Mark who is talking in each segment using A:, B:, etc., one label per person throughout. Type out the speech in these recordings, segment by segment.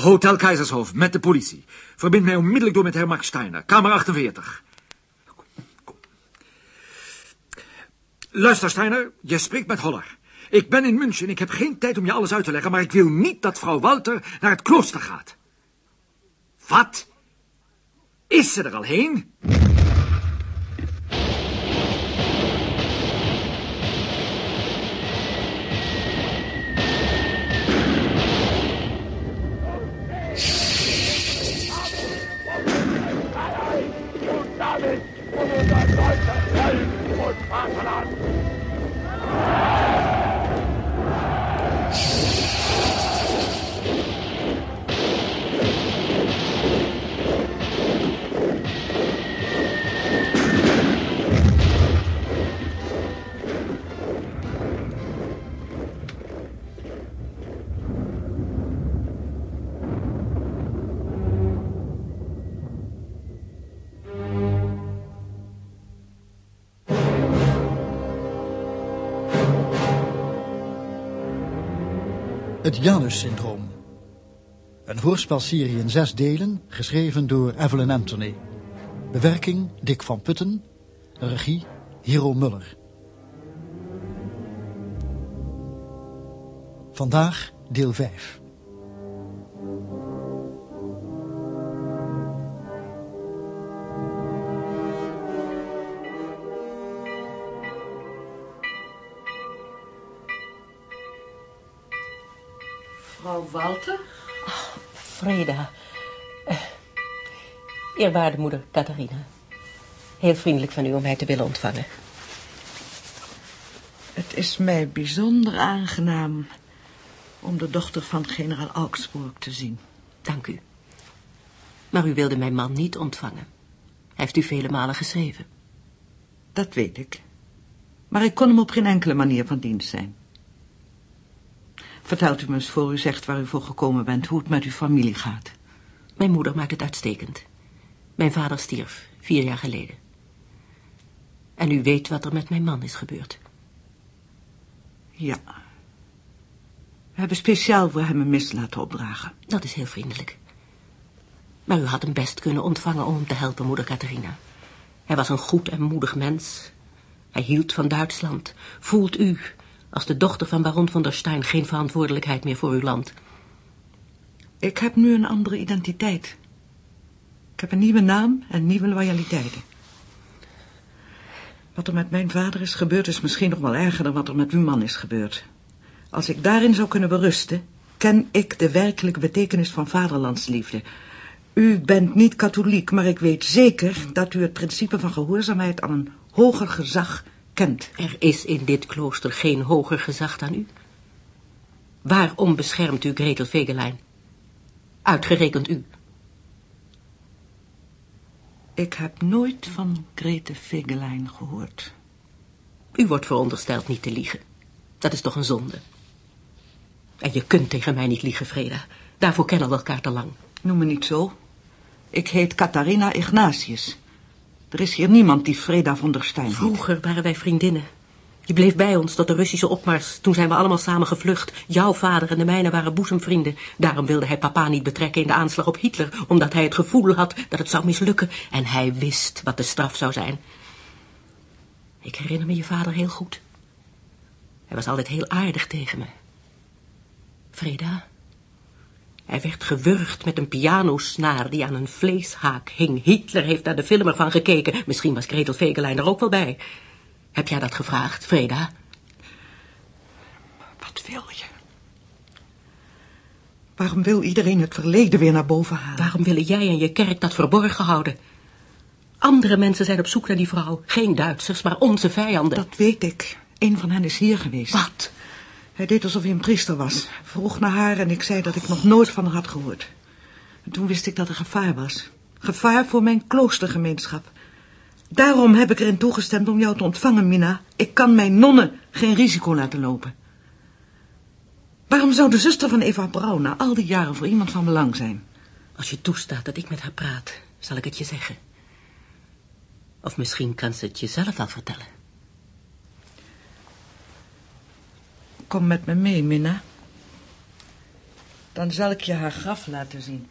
A: Hotel Keizershof, met de politie. Verbind mij onmiddellijk door met Herr Max Steiner, kamer 48. Kom, kom. Luister, Steiner, je spreekt met Holler. Ik ben in München, ik heb geen tijd om je alles uit te leggen, maar ik wil niet dat vrouw Walter naar het klooster gaat. Wat? Is ze er al heen?
B: Het Janus-syndroom. Een hoorspelserie in zes delen, geschreven door Evelyn Anthony. Bewerking Dick van Putten. Regie Hero Muller. Vandaag deel 5.
C: Walter?
D: Freda. Eh, eerwaarde moeder Catharina. Heel vriendelijk van u om mij te willen ontvangen.
C: Het is mij bijzonder aangenaam om de dochter van generaal Augsburg te zien.
D: Dank u. Maar u wilde mijn man niet ontvangen. Hij heeft u vele malen geschreven.
C: Dat weet ik. Maar ik kon hem op geen enkele manier van dienst zijn. Vertelt u me eens voor u zegt waar u voor gekomen bent, hoe het met uw familie gaat.
D: Mijn moeder maakt het uitstekend. Mijn vader stierf, vier jaar geleden. En u weet wat er met mijn man is gebeurd.
C: Ja. We hebben speciaal voor hem een mis laten opdragen.
D: Dat is heel vriendelijk. Maar u had hem best kunnen ontvangen om hem te helpen, moeder Catharina. Hij was een goed en moedig mens. Hij hield van Duitsland. Voelt u, als de dochter van baron van der Stein, geen verantwoordelijkheid meer voor uw land?
C: Ik heb nu een andere identiteit. Ik heb een nieuwe naam en nieuwe loyaliteiten. Wat er met mijn vader is gebeurd is misschien nog wel erger dan wat er met uw man is gebeurd. Als ik daarin zou kunnen berusten, ken ik de werkelijke betekenis van vaderlandsliefde. U bent niet katholiek, maar ik weet zeker dat u het principe van gehoorzaamheid aan een hoger gezag kent.
D: Er is in dit klooster geen hoger gezag dan u. Waarom beschermt u Gretel Vegelijn? Uitgerekend u.
C: Ik heb nooit van Grete Vegelijn gehoord.
D: U wordt verondersteld niet te liegen. Dat is toch een zonde. En je kunt tegen mij niet liegen, Freda. Daarvoor kennen we elkaar te lang.
C: Noem me niet zo. Ik heet Catharina Ignatius. Er is hier niemand die Freda von der Stein.
D: Vroeger waren wij vriendinnen. Je bleef bij ons tot de Russische opmars. Toen zijn we allemaal samen gevlucht. Jouw vader en de mijne waren boezemvrienden. Daarom wilde hij papa niet betrekken in de aanslag op Hitler. Omdat hij het gevoel had dat het zou mislukken. En hij wist wat de straf zou zijn. Ik herinner me je vader heel goed. Hij was altijd heel aardig tegen me. Freda, hij werd gewurgd met een pianosnaar die aan een vleeshaak hing. Hitler heeft naar de film ervan gekeken. Misschien was Gretel Vegelijn er ook wel bij. Heb jij dat gevraagd, Freda?
C: Wat wil je? Waarom wil iedereen het verleden weer naar boven halen?
D: Waarom willen jij en je kerk dat verborgen houden? Andere mensen zijn op zoek naar die vrouw. Geen Duitsers, maar onze vijanden.
C: Dat weet ik. Een van hen is hier geweest.
D: Wat?
C: Hij deed alsof hij een priester was. Vroeg naar haar en ik zei dat ik nog nooit van haar had gehoord. En toen wist ik dat er gevaar was. Gevaar voor mijn kloostergemeenschap. Daarom heb ik erin toegestemd om jou te ontvangen, Mina. Ik kan mijn nonnen geen risico laten lopen. Waarom zou de zuster van Eva Braun na al die jaren voor iemand van belang zijn?
D: Als je toestaat dat ik met haar praat, zal ik het je zeggen. Of misschien kan ze het jezelf wel vertellen.
C: Kom met me mee, Minna. Dan zal ik je haar graf laten zien.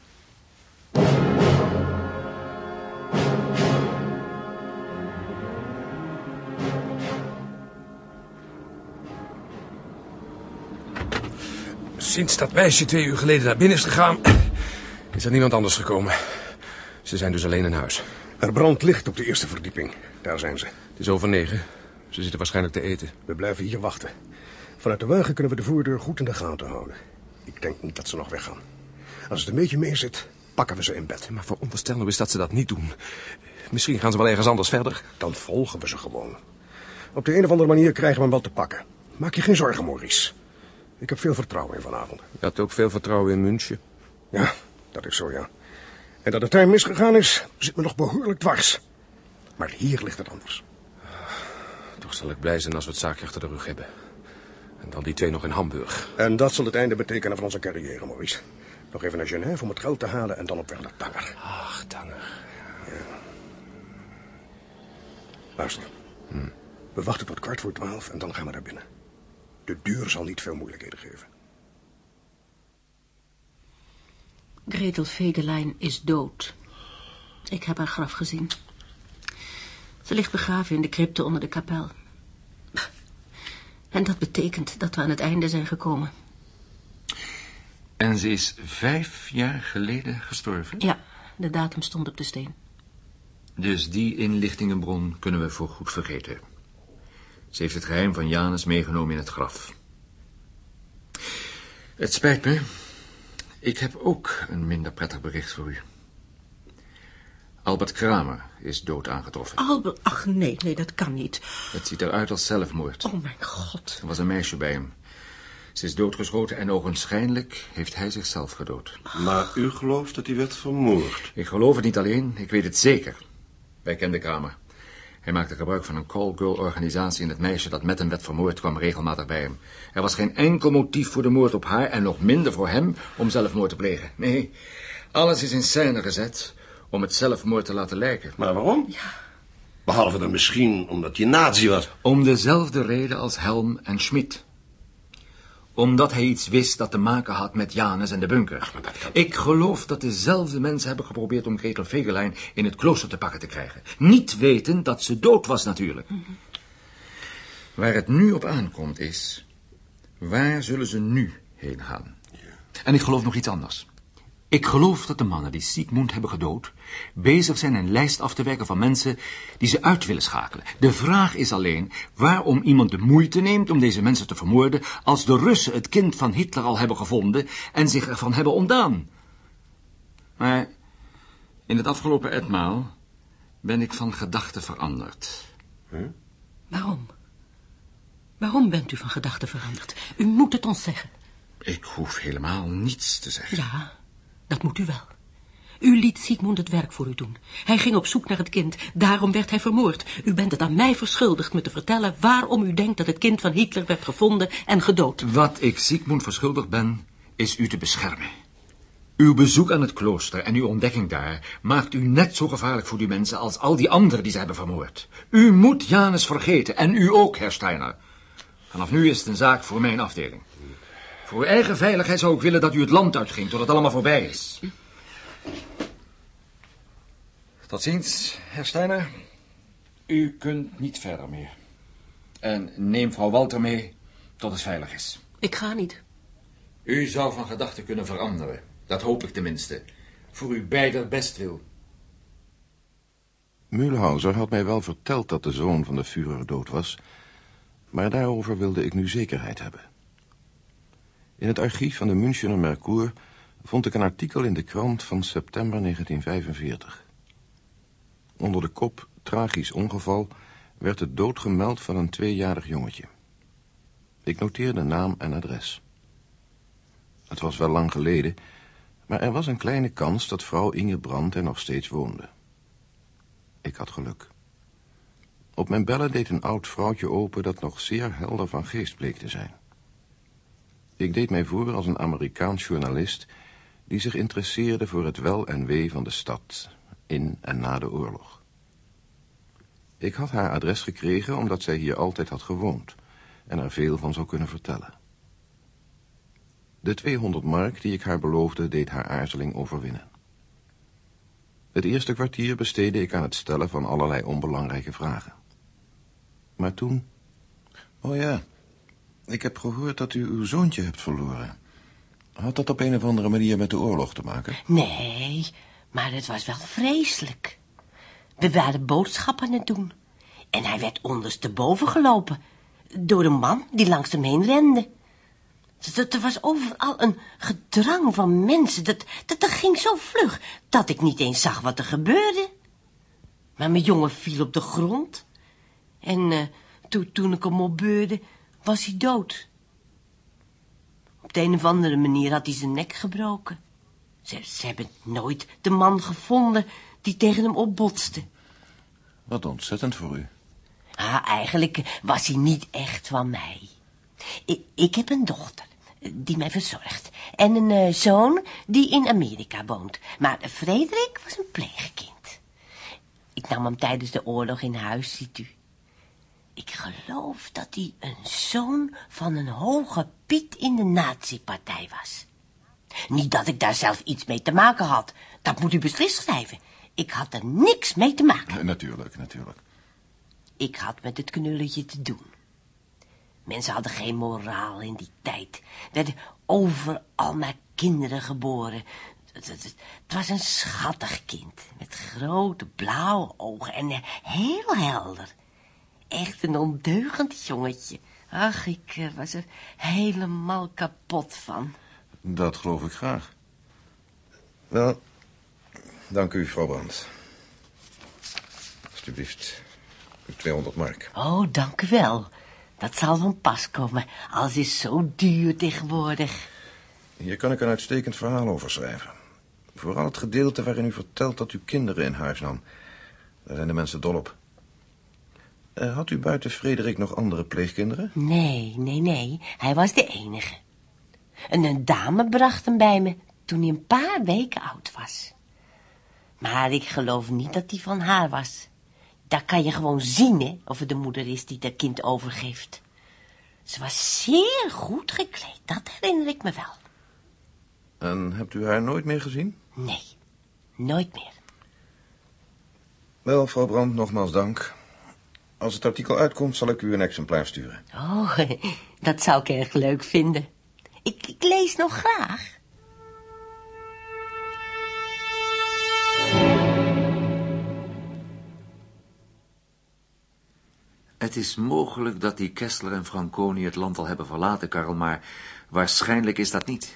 E: Sinds dat meisje twee uur geleden naar binnen is gegaan... is er niemand anders gekomen. Ze zijn dus alleen in huis.
F: Er brandt licht op de eerste verdieping. Daar zijn ze.
E: Het is over negen. Ze zitten waarschijnlijk te eten.
F: We blijven hier wachten. Vanuit de wagen kunnen we de voordeur goed in de gaten houden. Ik denk niet dat ze nog weggaan. Als het een beetje mee zit, pakken we ze in bed.
E: Maar veronderstellen we eens dat ze dat niet doen. Misschien gaan ze wel ergens anders verder.
F: Dan volgen we ze gewoon. Op de een of andere manier krijgen we hem wel te pakken. Maak je geen zorgen, Maurice. Ik heb veel vertrouwen in vanavond.
E: Je had ook veel vertrouwen in München.
F: Ja, dat is zo, ja. En dat het daar misgegaan is, zit me nog behoorlijk dwars. Maar hier ligt het anders.
E: Toch zal ik blij zijn als we het zaakje achter de rug hebben. En dan die twee nog in Hamburg.
F: En dat zal het einde betekenen van onze carrière, Maurice. Nog even naar Genève om het geld te halen en dan op weg naar Tanger.
E: Ach, Tanger.
F: Luister. We wachten tot kwart voor twaalf en dan gaan we naar binnen. De duur zal niet veel moeilijkheden geven.
D: Gretel Fegelein is dood. Ik heb haar graf gezien. Ze ligt begraven in de crypte onder de kapel. En dat betekent dat we aan het einde zijn gekomen.
A: En ze is vijf jaar geleden gestorven?
D: Ja, de datum stond op de steen.
A: Dus die inlichtingenbron kunnen we voor goed vergeten. Ze heeft het geheim van Janus meegenomen in het graf. Het spijt me. Ik heb ook een minder prettig bericht voor u. Albert Kramer is dood aangetroffen.
D: Albert, ach nee, nee, dat kan niet.
A: Het ziet eruit als zelfmoord.
D: Oh mijn god.
A: Er was een meisje bij hem. Ze is doodgeschoten en ogenschijnlijk heeft hij zichzelf gedood.
G: Maar u gelooft dat hij werd vermoord?
A: Ik geloof het niet alleen, ik weet het zeker. Wij kenden Kramer. Hij maakte gebruik van een call-girl-organisatie en het meisje dat met hem werd vermoord kwam regelmatig bij hem. Er was geen enkel motief voor de moord op haar en nog minder voor hem om zelfmoord te plegen. Nee, alles is in scène gezet om het zelfmoord te laten lijken.
G: Maar waarom? Behalve dan misschien omdat hij nazi was.
A: Om dezelfde reden als Helm en Schmid. Omdat hij iets wist dat te maken had met Janus en de bunker. Ik geloof dat dezelfde mensen hebben geprobeerd om Gretel Fegelein in het klooster te pakken te krijgen. Niet weten dat ze dood was natuurlijk. Waar het nu op aankomt is... Waar zullen ze nu heen gaan? En ik geloof nog iets anders. Ik geloof dat de mannen die Siegmund hebben gedood... bezig zijn een lijst af te werken van mensen die ze uit willen schakelen. De vraag is alleen waarom iemand de moeite neemt om deze mensen te vermoorden... als de Russen het kind van Hitler al hebben gevonden en zich ervan hebben ontdaan. Maar in het afgelopen etmaal ben ik van gedachten veranderd.
D: Waarom? Waarom bent u van gedachten veranderd? U moet het ons zeggen.
A: Ik hoef helemaal niets te zeggen.
D: Ja, dat moet u wel. U liet Siegmund het werk voor u doen. Hij ging op zoek naar het kind. Daarom werd hij vermoord. U bent het aan mij verschuldigd me te vertellen waarom u denkt dat het kind van Hitler werd gevonden en gedood.
A: Wat ik Siegmund verschuldigd ben, is u te beschermen. Uw bezoek aan het klooster en uw ontdekking daar maakt u net zo gevaarlijk voor die mensen als al die anderen die ze hebben vermoord. U moet Janus vergeten en u ook, Herr Steiner. Vanaf nu is het een zaak voor mijn afdeling. Voor uw eigen veiligheid zou ik willen dat u het land uitging tot het allemaal voorbij is. Tot ziens, Herr Steiner. U kunt niet verder meer. En neem vrouw Walter mee tot het veilig is.
D: Ik ga niet.
A: U zou van gedachten kunnen veranderen. Dat hoop ik tenminste. Voor uw beider bestwil.
G: Mühlhauser had mij wel verteld dat de zoon van de Führer dood was, maar daarover wilde ik nu zekerheid hebben. In het archief van de Münchener Merkur vond ik een artikel in de krant van september 1945. Onder de kop Tragisch ongeval werd de dood gemeld van een tweejarig jongetje. Ik noteerde naam en adres. Het was wel lang geleden, maar er was een kleine kans dat vrouw Inge Brandt er nog steeds woonde. Ik had geluk. Op mijn bellen deed een oud vrouwtje open dat nog zeer helder van geest bleek te zijn. Ik deed mij voor als een Amerikaans journalist die zich interesseerde voor het wel en wee van de stad, in en na de oorlog. Ik had haar adres gekregen omdat zij hier altijd had gewoond en er veel van zou kunnen vertellen. De 200 mark die ik haar beloofde deed haar aarzeling overwinnen. Het eerste kwartier besteedde ik aan het stellen van allerlei onbelangrijke vragen. Maar toen... Oh ja, ik heb gehoord dat u uw zoontje hebt verloren. Had dat op een of andere manier met de oorlog te maken?
H: Nee, maar het was wel vreselijk. We waren boodschappen aan het doen. En hij werd ondersteboven gelopen. Door een man die langs hem heen rende. Er was overal een gedrang van mensen. Dat, dat, ging zo vlug dat ik niet eens zag wat er gebeurde. Maar mijn jongen viel op de grond. En uh, toen, toen ik hem opbeurde, was hij dood. Op de een of andere manier had hij zijn nek gebroken. Ze, ze hebben nooit de man gevonden die tegen hem opbotste.
G: Wat ontzettend voor u.
H: Ah, eigenlijk was hij niet echt van mij. Ik, ik heb een dochter die mij verzorgt. En een uh, zoon die in Amerika woont. Maar Frederik was een pleegkind. Ik nam hem tijdens de oorlog in huis, ziet u. Ik geloof dat hij een zoon van een hoge piet in de nazi-partij was. Niet dat ik daar zelf iets mee te maken had. Dat moet u beslist schrijven. Ik had er niks mee te maken.
G: Natuurlijk, natuurlijk.
H: Ik had met het knulletje te doen. Mensen hadden geen moraal in die tijd. Er werden overal maar kinderen geboren. Het, het, was een schattig kind. Met grote blauwe ogen en heel helder. Echt een ondeugend jongetje. Ach, ik uh, was er helemaal kapot van.
G: Dat geloof ik graag. Wel, dank u, mevrouw Brandt. Alsjeblieft, 200 mark.
H: Oh, dank u wel. Dat zal van pas komen. Alles is zo duur tegenwoordig.
G: Hier kan ik een uitstekend verhaal over schrijven. Vooral het gedeelte waarin u vertelt dat u kinderen in huis nam. Daar zijn de mensen dol op. Uh, had u buiten Frederik nog andere pleegkinderen?
H: Nee, nee, nee. Hij was de enige. En een dame bracht hem bij me toen hij een paar weken oud was. Maar ik geloof niet dat hij van haar was. Daar kan je gewoon zien, hè, of het de moeder is die dat kind overgeeft. Ze was zeer goed gekleed, dat herinner ik me wel.
G: En hebt u haar nooit meer gezien?
H: Nee, nooit meer.
G: Wel, mevrouw Brand, nogmaals dank. Als het artikel uitkomt, zal ik u een exemplaar sturen.
H: Oh, dat zou ik erg leuk vinden. Ik, ik lees nog graag.
A: Het is mogelijk dat die Kessler en Franconi het land al hebben verlaten, Karel, maar waarschijnlijk is dat niet.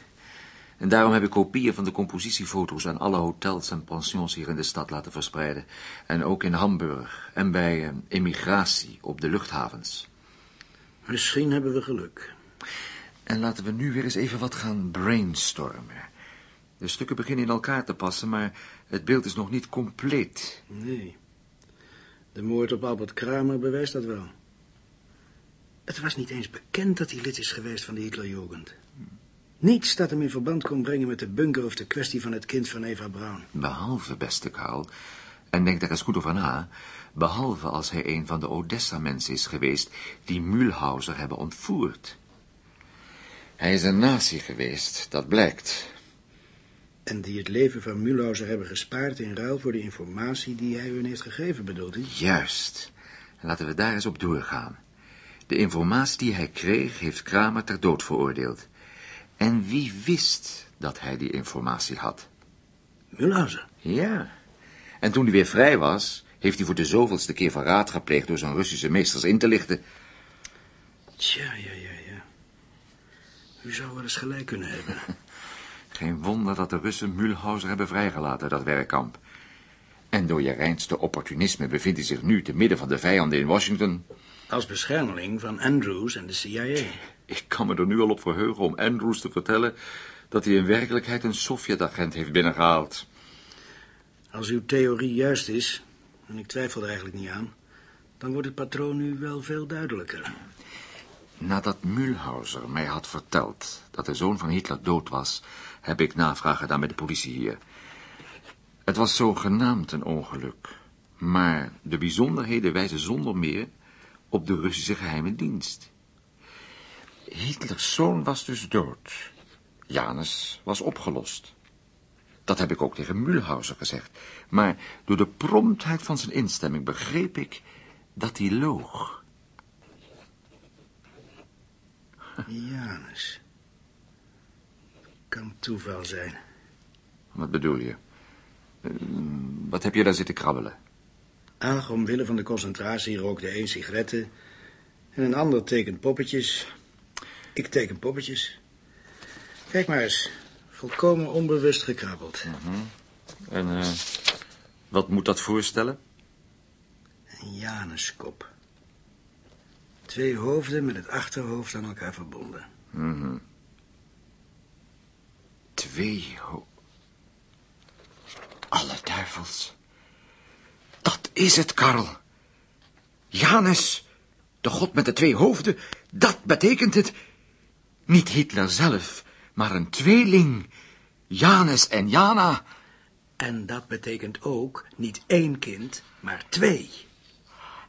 A: En daarom heb ik kopieën van de compositiefoto's aan alle hotels en pensions hier in de stad laten verspreiden. En ook in Hamburg en bij eh, emigratie op de luchthavens.
I: Misschien hebben we geluk.
A: En laten we nu weer eens even wat gaan brainstormen. De stukken beginnen in elkaar te passen, maar het beeld is nog niet compleet.
I: Nee. De moord op Albert Kramer bewijst dat wel. Het was niet eens bekend dat hij lid is geweest van de Hitlerjugend. Niets dat hem in verband kon brengen met de bunker of de kwestie van het kind van Eva Braun.
A: Behalve, beste Karl, en denk daar eens goed over na, behalve als hij een van de Odessa-mensen is geweest die Mühlhauser hebben ontvoerd. Hij is een nazi geweest, dat blijkt.
I: En die het leven van Mühlhauser hebben gespaard in ruil voor de informatie die hij hun heeft gegeven, bedoelt hij?
A: Juist. En laten we daar eens op doorgaan. De informatie die hij kreeg, heeft Kramer ter dood veroordeeld. En wie wist dat hij die informatie had?
I: Mühlhauser?
A: Ja. En toen hij weer vrij was, heeft hij voor de zoveelste keer verraad gepleegd door zijn Russische meesters in te lichten.
I: Tja, ja, ja, ja. U zou wel eens gelijk kunnen hebben.
A: Geen wonder dat de Russen Mühlhauser hebben vrijgelaten, dat werkkamp. En door je reinste opportunisme bevindt hij zich nu te midden van de vijanden in Washington.
I: Als beschermeling van Andrews en de CIA.
A: Ik kan me er nu al op verheugen om Andrews te vertellen dat hij in werkelijkheid een Sovjet-agent heeft binnengehaald.
I: Als uw theorie juist is, en ik twijfel er eigenlijk niet aan, dan wordt het patroon nu wel veel duidelijker.
A: Nadat Mühlhauser mij had verteld dat de zoon van Hitler dood was, heb ik navraag gedaan bij de politie hier. Het was zogenaamd een ongeluk, maar de bijzonderheden wijzen zonder meer op de Russische geheime dienst. Hitlers zoon was dus dood. Janus was opgelost. Dat heb ik ook tegen Mühlhauser gezegd. Maar door de promptheid van zijn instemming begreep ik dat hij loog.
I: Janus. Kan toeval zijn.
A: Wat bedoel je? Eh, wat heb je daar zitten krabbelen?
I: Ach, omwille van de concentratie rookte een sigaretten... en een ander tekent poppetjes. Ik teken poppetjes. Kijk maar eens. Volkomen onbewust gekrabbeld.
A: En eh, wat moet dat voorstellen?
I: Een Januskop. Twee hoofden met het achterhoofd aan elkaar verbonden.
A: Twee ho... Alle duivels. Dat is het, Karl. Janus, de god met de twee hoofden, dat betekent het. Niet Hitler zelf, maar een tweeling. Janus en Jana.
I: En dat betekent ook niet één kind, maar twee.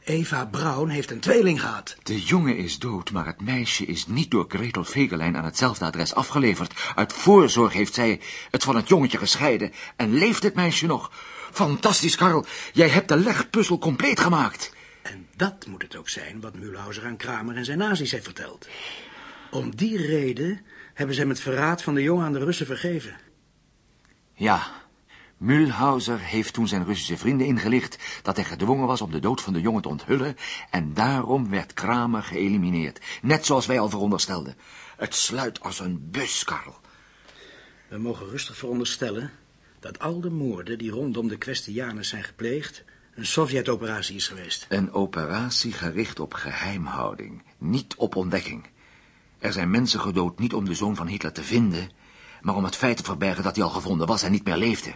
I: Eva Braun heeft een tweeling gehad.
A: De jongen is dood, maar het meisje is niet door Gretel Vegelijn aan hetzelfde adres afgeleverd. Uit voorzorg heeft zij het van het jongetje gescheiden en leeft het meisje nog. Fantastisch, Karl. Jij hebt de legpuzzel compleet gemaakt.
I: En dat moet het ook zijn wat Mühlhauser aan Kramer en zijn nazi's heeft verteld. Om die reden hebben ze hem het verraad van de jongen aan de Russen vergeven.
A: Ja, Mühlhauser heeft toen zijn Russische vrienden ingelicht dat hij gedwongen was om de dood van de jongen te onthullen en daarom werd Kramer geëlimineerd, net zoals wij al veronderstelden. Het sluit als een bus, Karl.
I: We mogen rustig veronderstellen dat al de moorden die rondom de kwestie Janus zijn gepleegd... een Sovjet-operatie is geweest.
A: Een operatie gericht op geheimhouding, niet op ontdekking. Er zijn mensen gedood niet om de zoon van Hitler te vinden, maar om het feit te verbergen dat hij al gevonden was en niet meer leefde.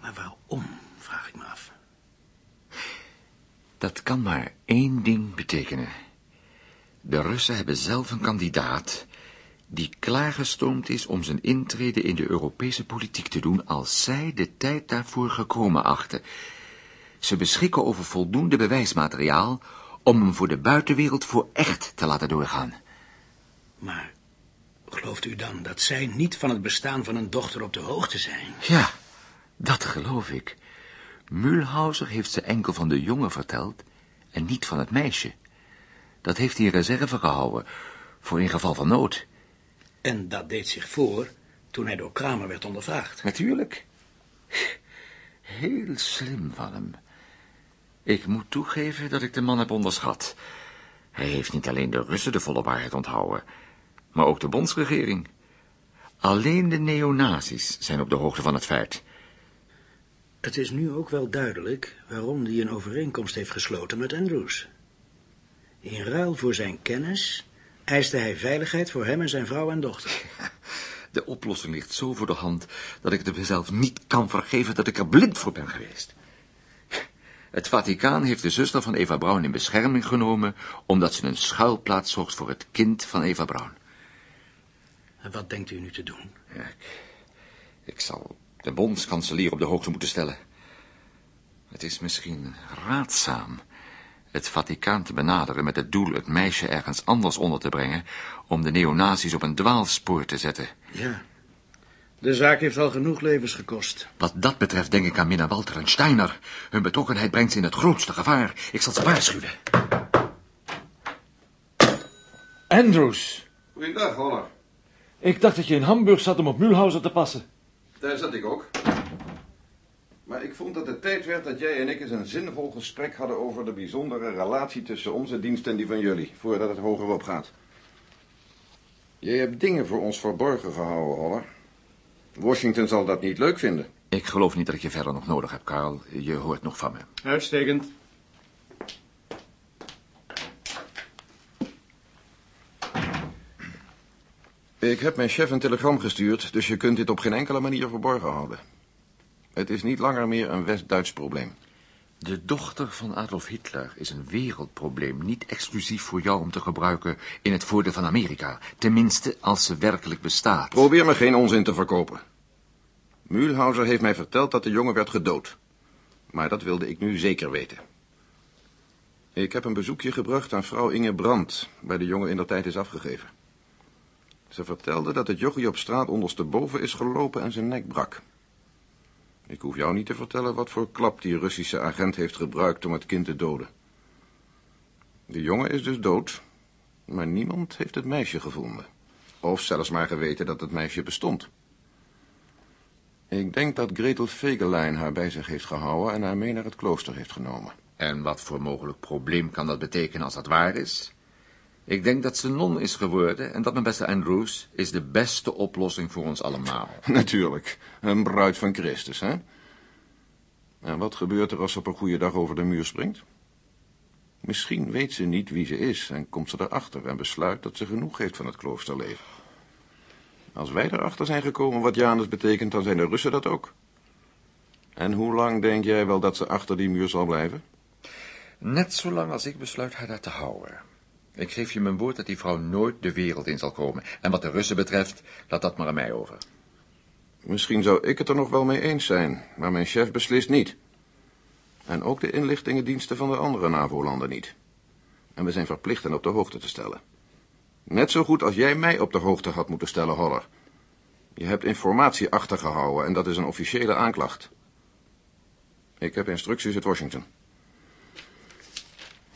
I: Maar waarom, vraag ik me af.
A: Dat kan maar één ding betekenen. De Russen hebben zelf een kandidaat die klaargestoomd is om zijn intrede in de Europese politiek te doen als zij de tijd daarvoor gekomen achten. Ze beschikken over voldoende bewijsmateriaal om hem voor de buitenwereld voor echt te laten doorgaan.
I: Maar gelooft u dan dat zij niet van het bestaan van een dochter op de hoogte zijn?
A: Ja, dat geloof ik. Mühlhauser heeft ze enkel van de jongen verteld en niet van het meisje. Dat heeft hij in reserve gehouden, voor in geval van nood.
I: En dat deed zich voor toen hij door Kramer werd ondervraagd.
A: Natuurlijk. Heel slim van hem. Ik moet toegeven dat ik de man heb onderschat. Hij heeft niet alleen de Russen de volle waarheid onthouden, maar ook de bondsregering. Alleen de neonazis zijn op de hoogte van het feit.
I: Het is nu ook wel duidelijk waarom hij een overeenkomst heeft gesloten met Andrews. In ruil voor zijn kennis eiste hij veiligheid voor hem en zijn vrouw en dochter.
A: De oplossing ligt zo voor de hand dat ik het mezelf niet kan vergeven dat ik er blind voor ben geweest. Het Vaticaan heeft de zuster van Eva Braun in bescherming genomen omdat ze een schuilplaats zocht voor het kind van Eva Braun.
I: En wat denkt u nu te doen?
A: Ja, ik, ik zal de bondskanselier op de hoogte moeten stellen. Het is misschien raadzaam het Vaticaan te benaderen met het doel het meisje ergens anders onder te brengen om de neonazis op een dwaalspoor te zetten.
I: Ja. De zaak heeft al genoeg levens gekost.
A: Wat dat betreft denk ik aan Minna Walter en Steiner. Hun betrokkenheid brengt ze in het grootste gevaar. Ik zal ze waarschuwen.
J: Andrews,
G: Goeiedag, Holler.
J: Ik dacht dat je in Hamburg zat om op Mühlhauser te passen.
G: Daar zat ik ook. Maar ik vond dat het tijd werd dat jij en ik eens een zinvol gesprek hadden over de bijzondere relatie tussen onze dienst en die van jullie, voordat het hogerop gaat. Jij hebt dingen voor ons verborgen gehouden, Holler. Washington zal dat niet leuk vinden.
A: Ik geloof niet dat ik je verder nog nodig heb, Karl. Je hoort nog van me.
I: Uitstekend.
G: Ik heb mijn chef een telegram gestuurd, dus je kunt dit op geen enkele manier verborgen houden. Het is niet langer meer een West-Duits probleem.
A: De dochter van Adolf Hitler is een wereldprobleem, niet exclusief voor jou om te gebruiken in het voordeel van Amerika. Tenminste, als ze werkelijk bestaat.
G: Probeer me geen onzin te verkopen. Mühlhauser heeft mij verteld dat de jongen werd gedood. Maar dat wilde ik nu zeker weten. Ik heb een bezoekje gebracht aan vrouw Inge Brandt, waar de jongen in der tijd is afgegeven. Ze vertelde dat het jochie op straat ondersteboven is gelopen en zijn nek brak. Ik hoef jou niet te vertellen wat voor klap die Russische agent heeft gebruikt om het kind te doden. De jongen is dus dood, maar niemand heeft het meisje gevonden. Of zelfs maar geweten dat het meisje bestond. Ik denk dat Gretel Fegelein haar bij zich heeft gehouden en haar mee naar het klooster heeft genomen.
A: En wat voor mogelijk probleem kan dat betekenen als dat waar is? Ik denk dat ze non is geworden en dat, mijn beste Andrews, is de beste oplossing voor ons allemaal.
G: Natuurlijk, een bruid van Christus, hè? En wat gebeurt er als ze op een goede dag over de muur springt? Misschien weet ze niet wie ze is en komt ze erachter en besluit dat ze genoeg heeft van het kloosterleven. Als wij erachter zijn gekomen wat Janus betekent, dan zijn de Russen dat ook. En hoe lang denk jij wel dat ze achter die muur zal blijven?
A: Net zolang als ik besluit haar daar te houden. Ik geef je mijn woord dat die vrouw nooit de wereld in zal komen. En wat de Russen betreft, laat dat maar aan mij over.
G: Misschien zou ik het er nog wel mee eens zijn, maar mijn chef beslist niet. En ook de inlichtingendiensten van de andere NAVO-landen niet. En we zijn verplicht hen op de hoogte te stellen. Net zo goed als jij mij op de hoogte had moeten stellen, Holler. Je hebt informatie achtergehouden en dat is een officiële aanklacht. Ik heb instructies uit Washington.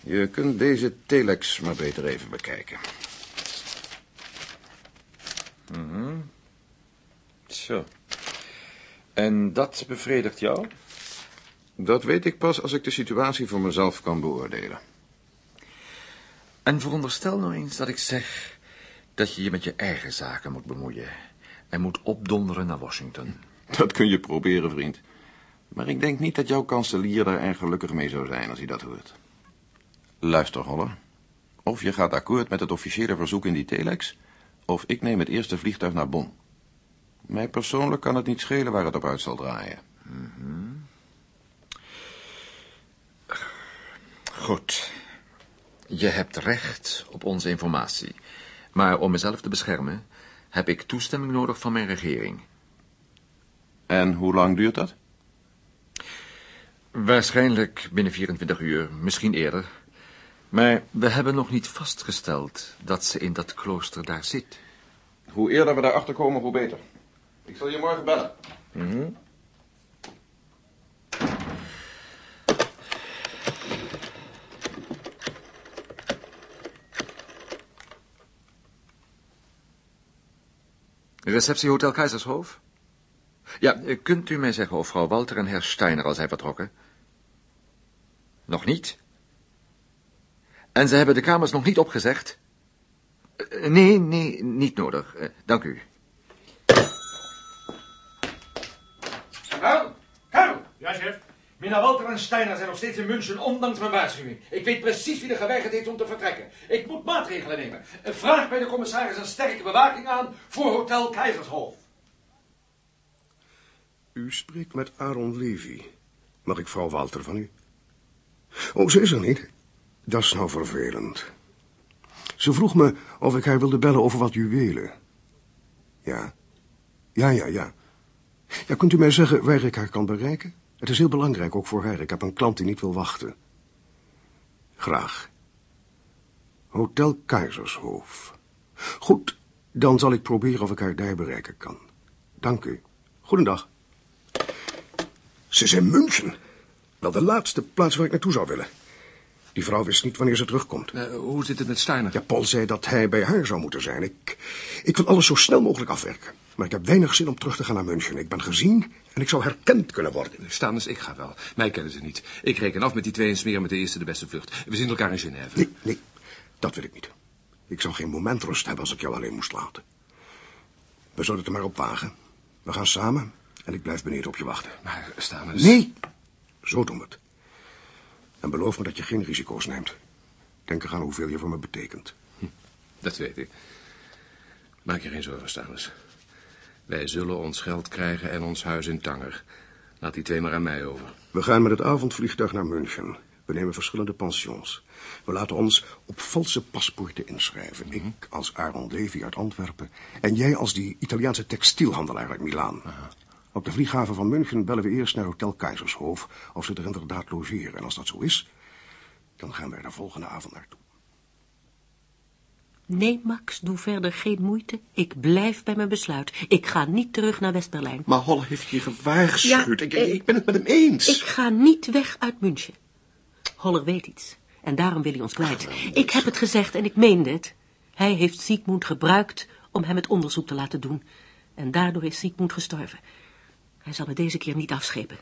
G: Je kunt deze telex maar beter even bekijken.
A: Mhm. Zo. En dat bevredigt jou?
G: Dat weet ik pas als ik de situatie voor mezelf kan beoordelen.
A: En veronderstel nou eens dat ik zeg dat je je met je eigen zaken moet bemoeien en moet opdonderen naar Washington.
G: Dat kun je proberen, vriend. Maar ik denk niet dat jouw kanselier daar erg gelukkig mee zou zijn als hij dat hoort. Luister, Holler. Of je gaat akkoord met het officiële verzoek in die telex, of ik neem het eerste vliegtuig naar Bonn. Mij persoonlijk kan het niet schelen waar het op uit zal draaien.
A: Goed. Je hebt recht op onze informatie. Maar om mezelf te beschermen, heb ik toestemming nodig van mijn regering.
G: En hoe lang duurt dat?
A: Waarschijnlijk binnen 24 uur, misschien eerder. Maar we hebben nog niet vastgesteld dat ze in dat klooster daar zit.
G: Hoe eerder we daarachter komen, hoe beter. Ik zal je morgen bellen.
A: Mhm. Receptiehotel Keizershof? Ja, kunt u mij zeggen of vrouw Walter en Herr Steiner al zijn vertrokken? Nog niet? En ze hebben de kamers nog niet opgezegd? Eh, Nee, nee, niet nodig. Eh, Dank u.
K: Karel, Karel! Ja, chef? Mina Walter en Steiner zijn nog steeds in München, ondanks mijn waarschuwing. Ik weet precies wie er geweigerd heeft om te vertrekken. Ik moet maatregelen nemen. Vraag bij de commissaris een sterke bewaking aan voor Hotel Keizershof.
F: U spreekt met Aaron Levy. Mag ik vrouw Walter van u? Oh, ze is er niet. Dat is nou vervelend. Ze vroeg me of ik haar wilde bellen over wat juwelen. Ja. Ja, ja, ja. Ja, kunt u mij zeggen waar ik haar kan bereiken? Het is heel belangrijk, ook voor haar. Ik heb een klant die niet wil wachten. Graag. Hotel Keizershof. Goed, dan zal ik proberen of ik haar daar bereiken kan. Dank u. Goedendag. Ze in München. Wel de laatste plaats waar ik naartoe zou willen. Die vrouw wist niet wanneer ze terugkomt.
E: Eh, hoe zit het met Steiner?
F: Ja, Paul zei dat hij bij haar zou moeten zijn. Ik, ik wil alles zo snel mogelijk afwerken. Maar ik heb weinig zin om terug te gaan naar München. Ik ben gezien en ik zou herkend kunnen worden.
E: Stanus, ik ga wel. Mij kennen ze niet. Ik reken af met die twee en smeren met de eerste de beste vlucht. We zien elkaar in Genève.
F: Nee, nee, dat wil ik niet. Ik zou geen moment rust hebben als ik jou alleen moest laten. We zouden het er maar op wagen. We gaan samen en ik blijf beneden op je wachten.
E: Maar Stanus...
F: Nee, zo doen we het. En beloof me dat je geen risico's neemt. Denk eraan hoeveel je voor me betekent.
E: Dat weet ik. Maak je geen zorgen, Stanus. Wij zullen ons geld krijgen en ons huis in Tanger. Laat die twee maar aan mij over.
F: We gaan met het avondvliegtuig naar München. We nemen verschillende pensions. We laten ons op valse paspoorten inschrijven. Ik als Aaron Levy uit Antwerpen. En jij als die Italiaanse textielhandelaar uit Milaan. Op de vlieghaven van München bellen we eerst naar Hotel Keizershof... of ze er inderdaad logeren. En als dat zo is, dan gaan wij er volgende avond naartoe.
D: Nee, Max, doe verder geen moeite. Ik blijf bij mijn besluit. Ik ga niet terug naar West-Berlijn.
L: Maar Holle heeft je gewaarschuwd.
D: Ja,
L: ik,
D: eh,
L: ik ben het met hem eens.
D: Ik ga niet weg uit München. Holler weet iets. En daarom wil hij ons kwijt. Ik heb het gezegd en ik meende het. Hij heeft Siegmund gebruikt om hem het onderzoek te laten doen. En daardoor is Siegmund gestorven. Hij zal me deze keer niet afschepen.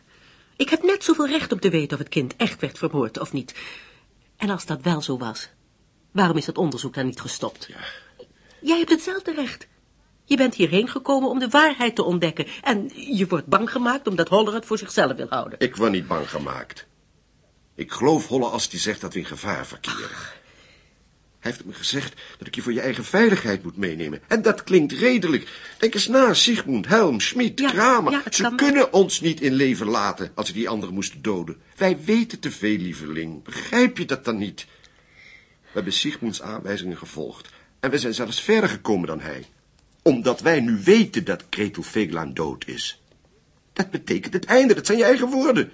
D: Ik heb net zoveel recht om te weten of het kind echt werd vermoord of niet. En als dat wel zo was, waarom is dat onderzoek dan niet gestopt? Jij hebt hetzelfde recht. Je bent hierheen gekomen om de waarheid te ontdekken. En je wordt bang gemaakt omdat Holler het voor zichzelf wil houden.
L: Ik word niet bang gemaakt. Ik geloof Holle als hij zegt dat we in gevaar verkeren. Heeft me gezegd dat ik je voor je eigen veiligheid moet meenemen. En dat klinkt redelijk. Denk eens na, Sigmund, Helm, Schmid,
D: Ja,
L: Kramer.
D: ja,
L: Ze
D: kan-
L: kunnen ons niet in leven laten als ze die anderen moesten doden. Wij weten te veel, lieveling. Begrijp je dat dan niet? We hebben Sigmunds aanwijzingen gevolgd. En we zijn zelfs verder gekomen dan hij. Omdat wij nu weten dat Gretel Veglaan dood is. Dat betekent het einde, dat zijn je eigen woorden.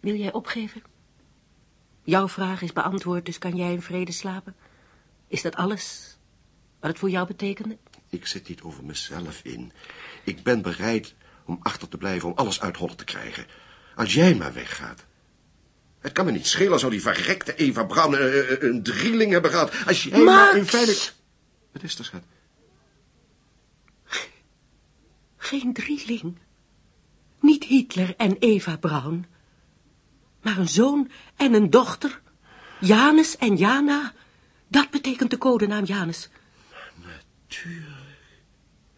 D: Wil jij opgeven? Jouw vraag is beantwoord, dus kan jij in vrede slapen? Is dat alles wat het voor jou betekende?
L: Ik zit niet over mezelf in. Ik ben bereid om achter te blijven om alles uit Holle te krijgen. Als jij maar weggaat. Het kan me niet schelen, zou die verrekte Eva Braun eh, eh, een drieling hebben gehad. Als jij maar een veilig... Wat is er, schat?
D: Geen drieling. Niet Hitler en Eva Braun. Maar een zoon en een dochter. Janus en Jana. Dat betekent de codenaam Janus.
L: Tuurlijk.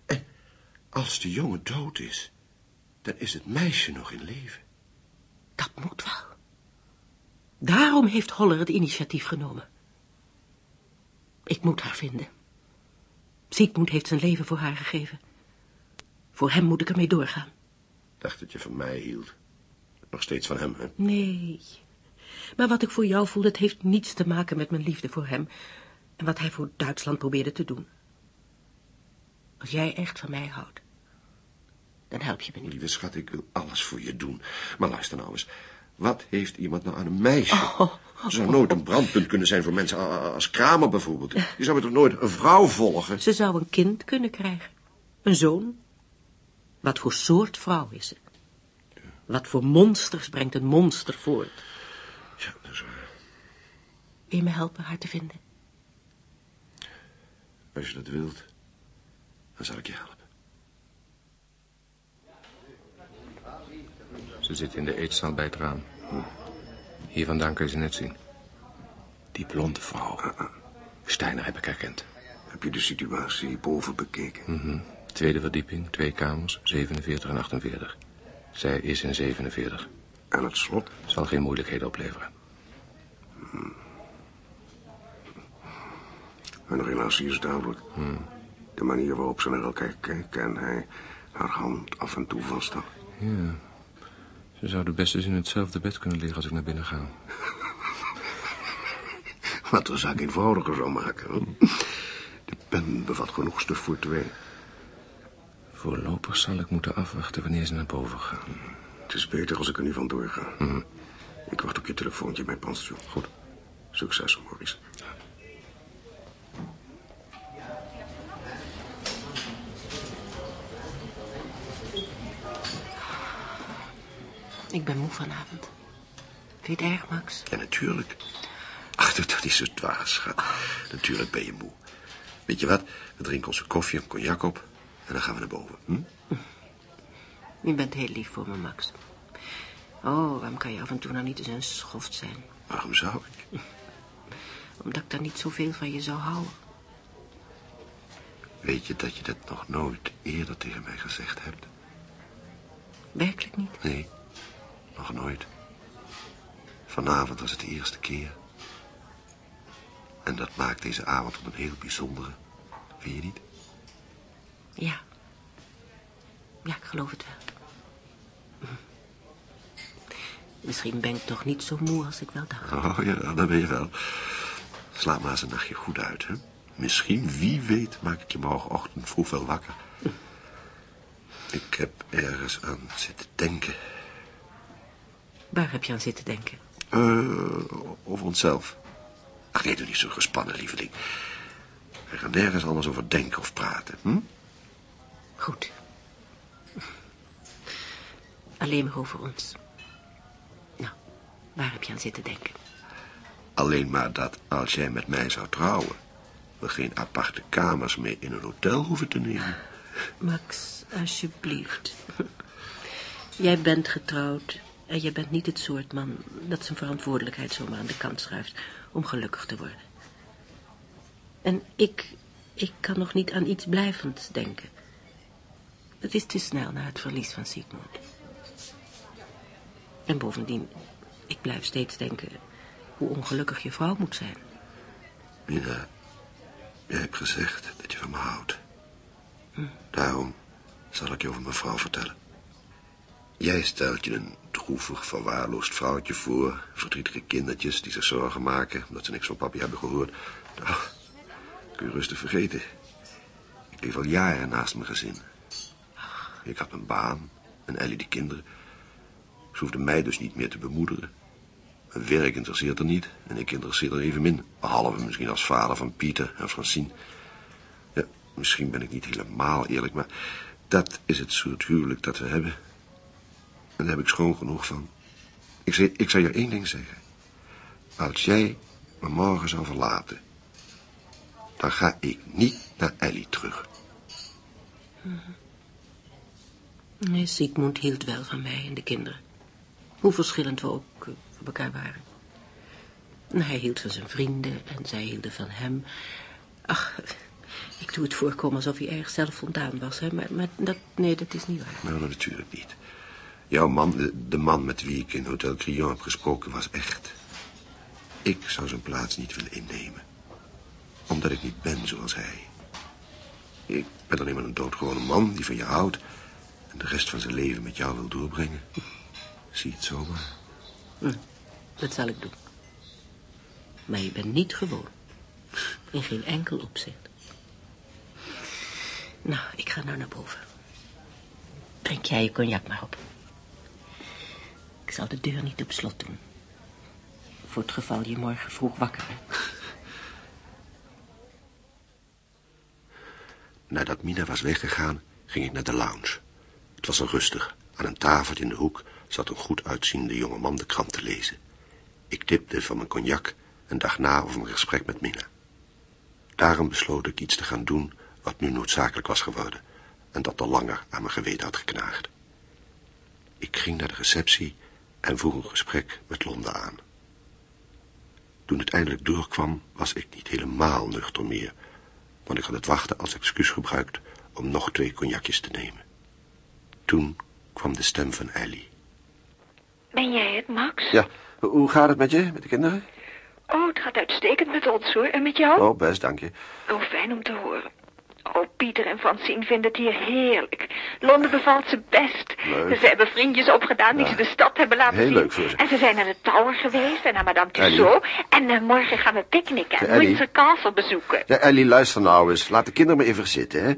L: En als de jongen dood is, dan is het meisje nog in leven.
D: Dat moet wel. Daarom heeft Holler het initiatief genomen. Ik moet haar vinden. Siegmund heeft zijn leven voor haar gegeven. Voor hem moet ik ermee doorgaan.
L: Dacht dat je van mij hield. Nog steeds van hem, hè?
D: Nee. Maar wat ik voor jou voel, dat heeft niets te maken met mijn liefde voor hem. En wat hij voor Duitsland probeerde te doen. Als jij echt van mij houdt, dan help je me niet.
L: Lieve schat, ik wil alles voor je doen. Maar luister nou eens. Wat heeft iemand nou aan een meisje?
D: Oh.
L: Ze zou nooit een brandpunt kunnen zijn voor mensen als Kramer bijvoorbeeld. Die zou toch nooit een vrouw volgen?
D: Ze zou een kind kunnen krijgen. Een zoon. Wat voor soort vrouw is ze? Wat voor monsters brengt een monster voort?
L: Ja, dat is waar.
D: Wil je me helpen haar te vinden?
L: Als je dat wilt, dan zal ik je helpen.
M: Ze zit in de eetzaal bij het raam. Hier vandaan kun je ze net zien. Die blonde vrouw. Steiner heb ik herkend.
L: Heb je de situatie boven bekeken?
M: Mhm. Tweede verdieping, twee kamers, 47 en 48. Zij is in 47.
L: En het slot?
M: Zal geen moeilijkheden opleveren.
L: Hun relatie is duidelijk. De manier waarop ze naar elkaar kijken en hij haar hand af en toe vasthoudt.
M: Ja. Ze zouden best eens in hetzelfde bed kunnen liggen als ik naar binnen ga.
L: Wat de zaak eenvoudiger zou maken. hè? De pen bevat genoeg stof voor twee.
M: Voorlopig zal ik moeten afwachten wanneer ze naar boven gaan.
L: Het is beter als ik er nu van doorga. Ik wacht op je telefoontje bij Pansjoen.
M: Goed.
L: Succes, Maurice.
D: Ik ben moe vanavond. Vind je het erg, Max?
L: Ja, natuurlijk. Ach, dat is zo dwaas, schat. Natuurlijk ben je moe. Weet je wat? We drinken onze koffie en cognac op. En dan gaan we naar boven. Hm?
D: Je bent heel lief voor me, Max. Oh, waarom kan je af en toe nou niet eens een schoft zijn?
L: Waarom zou ik?
D: Omdat ik daar niet zoveel van je zou houden.
L: Weet je dat je dat nog nooit eerder tegen mij gezegd hebt?
D: Werkelijk niet.
L: Nee, nog nooit. Vanavond was het de eerste keer. En dat maakt deze avond tot een heel bijzondere. Vind je niet?
D: Ja. Ja, ik geloof het wel. Hm. Misschien ben ik toch niet zo moe als ik wel dacht.
L: Oh ja, dat ben je wel. Slaap maar eens een nachtje goed uit, hè? Misschien, wie weet, maak ik je morgenochtend vroeg wel wakker. Ik heb ergens aan zitten denken.
D: Waar heb je aan zitten denken?
L: Eh, over onszelf. Ach nee, doe niet zo gespannen, lieveling. We gaan nergens anders over denken of praten, hm?
D: Goed. Alleen maar over ons. Nou, waar heb je aan zitten denken?
L: Alleen maar dat als jij met mij zou trouwen... we geen aparte kamers meer in een hotel hoeven te nemen.
D: Max, alsjeblieft. Jij bent getrouwd en je bent niet het soort man dat zijn verantwoordelijkheid zomaar aan de kant schuift om gelukkig te worden. En ik, ik kan nog niet aan iets blijvends denken. Het is te snel na het verlies van Sigmund. En bovendien, ik blijf steeds denken hoe ongelukkig je vrouw moet zijn.
L: Mina, jij hebt gezegd dat je van me houdt. Daarom zal ik je over mijn vrouw vertellen. Jij stelt je een droevig, verwaarloosd vrouwtje voor. Verdrietige kindertjes die zich zorgen maken... omdat ze niks van papi hebben gehoord. Nou, kun je rustig vergeten. Ik leef al jaren naast mijn gezin. Ik had mijn baan en Ellie de kinderen. Ze hoefden mij dus niet meer te bemoederen. Werk interesseert er niet en ik interesseer er evenmin. Behalve misschien als vader van Pieter en Francine. Ja, misschien ben ik niet helemaal eerlijk, maar dat is het soort huwelijk dat we hebben. En daar heb ik schoon genoeg van. Ik, zei, ik zal je één ding zeggen. Als jij me morgen zou verlaten, dan ga ik niet naar Ellie terug.
D: Nee, Sigmund hield wel van mij en de kinderen. Hoe verschillend we ook eh, van elkaar waren. En Hij hield van zijn vrienden en zij hielden van hem. Ach, ik doe het voorkomen alsof hij erg zelfvoldaan was, hè. Maar, maar dat, nee, dat is niet waar.
L: Nou, natuurlijk niet. Jouw man, de, de man met wie ik in Hotel Crillon heb gesproken, was echt. Ik zou zijn plaats niet willen innemen. Omdat ik niet ben zoals hij. Ik ben alleen maar een doodgewone man die van je houdt... en de rest van zijn leven met jou wil doorbrengen. Zie het zo maar.
D: Hm, dat zal ik doen. Maar je bent niet gewoon. In geen enkel opzicht. Nou, ik ga nou naar boven. Drink jij je cognac maar op. Ik zal de deur niet op slot doen. Voor het geval je morgen vroeg wakker bent.
L: Nadat Mina was weggegaan, ging ik naar de lounge. Het was al rustig. Aan een tafeltje in de hoek zat een goed uitziende jonge man de krant te lezen. Ik tipte van mijn cognac en dacht na over mijn gesprek met Mina. Daarom besloot ik iets te gaan doen wat nu noodzakelijk was geworden en dat al langer aan mijn geweten had geknaagd. Ik ging naar de receptie en vroeg een gesprek met Londen aan. Toen het eindelijk doorkwam, was ik niet helemaal nuchter meer, want ik had het wachten als excuus gebruikt om nog twee cognacjes te nemen. Toen kwam de stem van Ellie.
N: Ben jij het, Max?
L: Ja, hoe gaat het met je, met de kinderen?
N: Oh, het gaat uitstekend met ons, hoor. En met jou?
L: Oh, best, dank je.
N: Oh, fijn om te horen. Oh, Pieter en Francine vinden het hier heerlijk. Londen bevalt ze best.
L: Leuk.
N: Ze hebben vriendjes opgedaan die
L: Ja.
N: ze de stad hebben laten
L: Heel
N: zien.
L: leuk voor ze.
N: En ze zijn naar de Tower geweest en naar Madame. Tussaud. En eh, morgen gaan we picknicken en. Windsor Castle bezoeken.
L: Ja, Ellie, luister nou eens. Laat de kinderen maar even zitten, hè.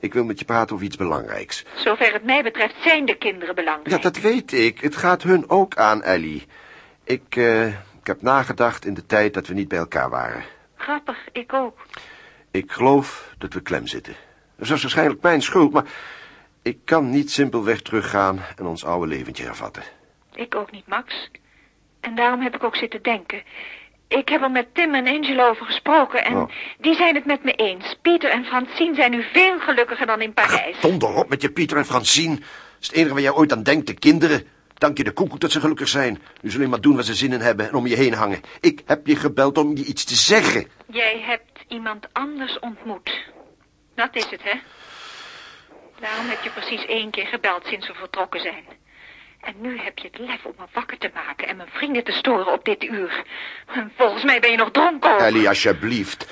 L: Ik wil met je praten over iets belangrijks.
N: Zover het mij betreft zijn de kinderen belangrijk.
L: Ja, dat weet ik. Het gaat hun ook aan, Ellie. Ik, eh, ik heb nagedacht in de tijd dat we niet bij elkaar waren.
N: Grappig, ik ook.
L: Ik geloof dat we klem zitten. Dat is waarschijnlijk mijn schuld, maar ik kan niet simpelweg teruggaan en ons oude leventje hervatten.
N: Ik ook niet, Max. En daarom heb ik ook zitten denken. Ik heb er met Tim en Angelo over gesproken en
L: Oh.
N: die zijn het met me eens. Pieter en Francine zijn nu veel gelukkiger dan in Parijs.
L: Donder op met je Pieter en Francine. Dat is het enige waar jij ooit aan denkt, de kinderen. Dank je de koekoek dat ze gelukkig zijn. Nu ze alleen maar doen wat ze zin in hebben en om je heen hangen. Ik heb je gebeld om je iets te zeggen.
N: Jij hebt iemand anders ontmoet. Dat is het, hè? Daarom heb je precies één keer gebeld sinds we vertrokken zijn. En nu heb je het lef om me wakker te maken en mijn vrienden te storen op dit uur. En volgens mij ben je nog dronken.
L: Ellie, alsjeblieft.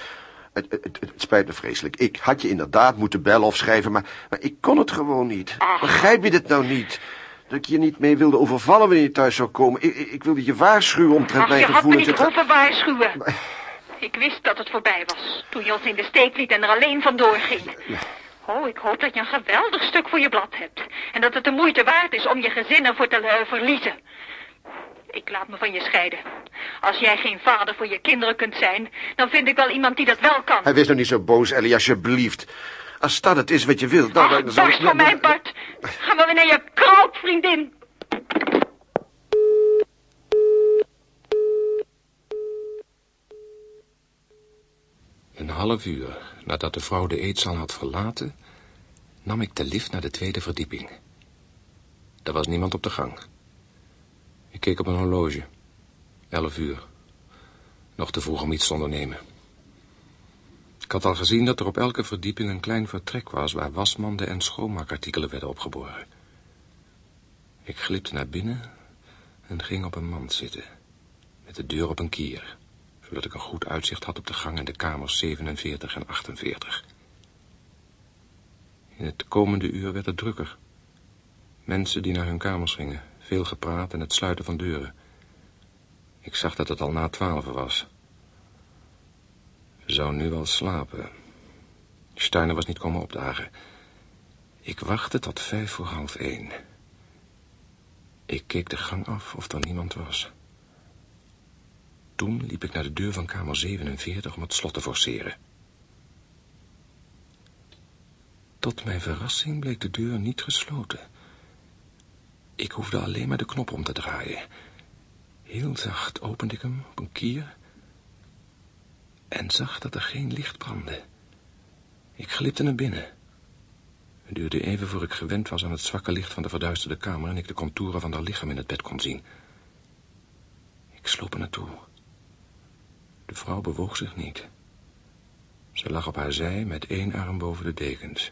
L: Het, het, spijt me vreselijk. Ik had je inderdaad moeten bellen of schrijven, maar, maar ik kon het gewoon niet.
N: Ach.
L: Begrijp je dit nou niet? Dat ik je niet mee wilde overvallen wanneer je thuis zou komen. Ik, ik, wilde je waarschuwen omtrent
N: Ach,
L: mijn
N: je had me
L: gevoelens.
N: niet hoeven waarschuwen. Ik wist dat het voorbij was, toen je ons in de steek liet en er alleen vandoor ging. Oh, ik hoop dat je een geweldig stuk voor je blad hebt. En dat het de moeite waard is om je gezin ervoor te eh, verliezen. Ik laat me van je scheiden. Als jij geen vader voor je kinderen kunt zijn, dan vind ik wel iemand die dat wel kan.
L: Hij wees nog niet zo boos, Ellie, alsjeblieft. Als dat het is wat je wilt, dan...
N: Ach,
L: dan zal ik-
N: van mijn part. Ga maar weer naar je kroop, vriendin.
M: Een half uur nadat de vrouw de eetzaal had verlaten, nam ik de lift naar de tweede verdieping. Er was niemand op de gang. Ik keek op een horloge. Elf uur. Nog te vroeg om iets te ondernemen. Ik had al gezien dat er op elke verdieping een klein vertrek was waar wasmanden en schoonmaakartikelen werden opgeborgen. Ik glipte naar binnen en ging op een mand zitten, met de deur op een kier zodat ik een goed uitzicht had op de gang en de kamers 47 en 48. In het komende uur werd het drukker. Mensen die naar hun kamers gingen, veel gepraat en het sluiten van deuren. Ik zag dat het al na twaalf was. Zou nu wel slapen. Steiner was niet komen opdagen. Ik wachtte tot vijf voor half één. Ik keek de gang af of er niemand was. Toen liep ik naar de deur van kamer 47 om het slot te forceren. Tot mijn verrassing bleek de deur niet gesloten. Ik hoefde alleen maar de knop om te draaien. Heel zacht opende ik hem op een kier en zag dat er geen licht brandde. Ik glipte naar binnen. Het duurde even voor ik gewend was aan het zwakke licht van de verduisterde kamer en ik de contouren van haar lichaam in het bed kon zien. Ik sloop er naartoe. Vrouw bewoog zich niet. Ze lag op haar zij met één arm boven de dekens.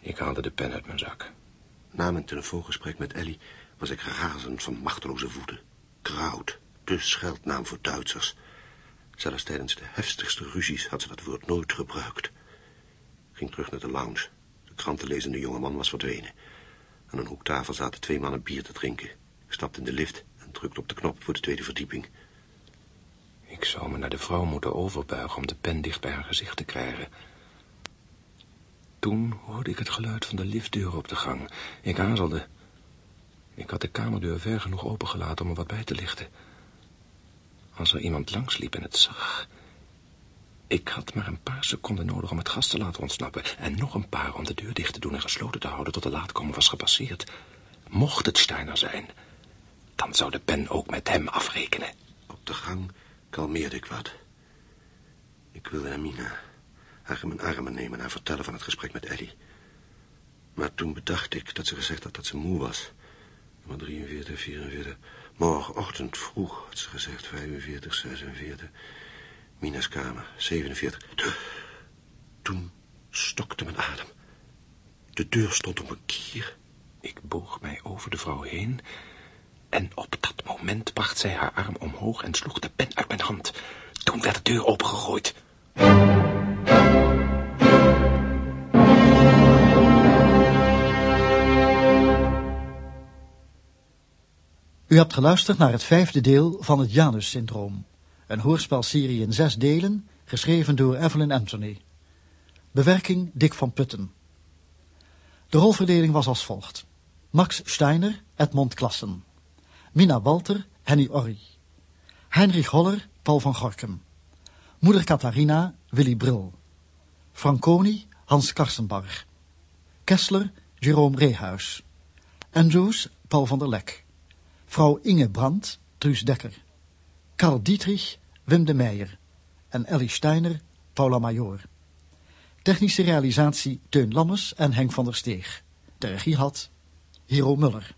M: Ik haalde de pen uit mijn zak.
L: Na mijn telefoongesprek met Ellie was ik razend van machteloze woede. Kraut, de scheldnaam voor Duitsers. Zelfs tijdens de heftigste ruzies had ze dat woord nooit gebruikt. Ik ging terug naar de lounge. De krantenlezende jongeman was verdwenen. Aan een hoektafel zaten twee mannen bier te drinken. Ik stapte in de lift en drukte op de knop voor de tweede verdieping.
M: Ik zou me naar de vrouw moeten overbuigen om de pen dicht bij haar gezicht te krijgen. Toen hoorde ik het geluid van de liftdeur op de gang. Ik aarzelde. Ik had de kamerdeur ver genoeg opengelaten om er wat bij te lichten. Als er iemand langsliep en het zag... Ik had maar een paar seconden nodig om het gas te laten ontsnappen... en nog een paar om de deur dicht te doen en gesloten te houden... tot de laatkomer was gepasseerd. Mocht het Steiner zijn, dan zou de pen ook met hem afrekenen.
L: Op de gang kalmeerde ik wat. Ik wilde Amina haar in mijn armen nemen en haar vertellen van het gesprek met Ellie. Maar toen bedacht ik dat ze gezegd had dat ze moe was. Maar 43, 44... Morgenochtend vroeg had ze gezegd 45, 46... Mina's kamer, 47... Toen stokte mijn adem. De deur stond op een kier.
M: Ik boog mij over de vrouw heen... en op dat moment bracht zij haar arm omhoog... en sloeg de pen uit mijn hand. Toen werd de deur opengegooid.
B: U hebt geluisterd naar het vijfde deel van het Janus-syndroom. Een hoorspelserie in zes delen, geschreven door Evelyn Anthony. Bewerking Dick van Putten. De rolverdeling was als volgt. Max Steiner, Edmond Klassen. Mina Walter, Henny Orry. Heinrich Holler, Paul van Gorkum. Moeder Catharina, Willy Bril. Franconi, Hans Karsenbarg. Kessler, Jerome Rehuis. Andrews, Paul van der Lek. Vrouw Inge Brandt, Truus Dekker. Karl Dietrich, Wim de Meijer. En Ellie Steiner, Paula Major. Technische realisatie Teun Lammers en Henk van der Steeg. De regie had Hero Muller.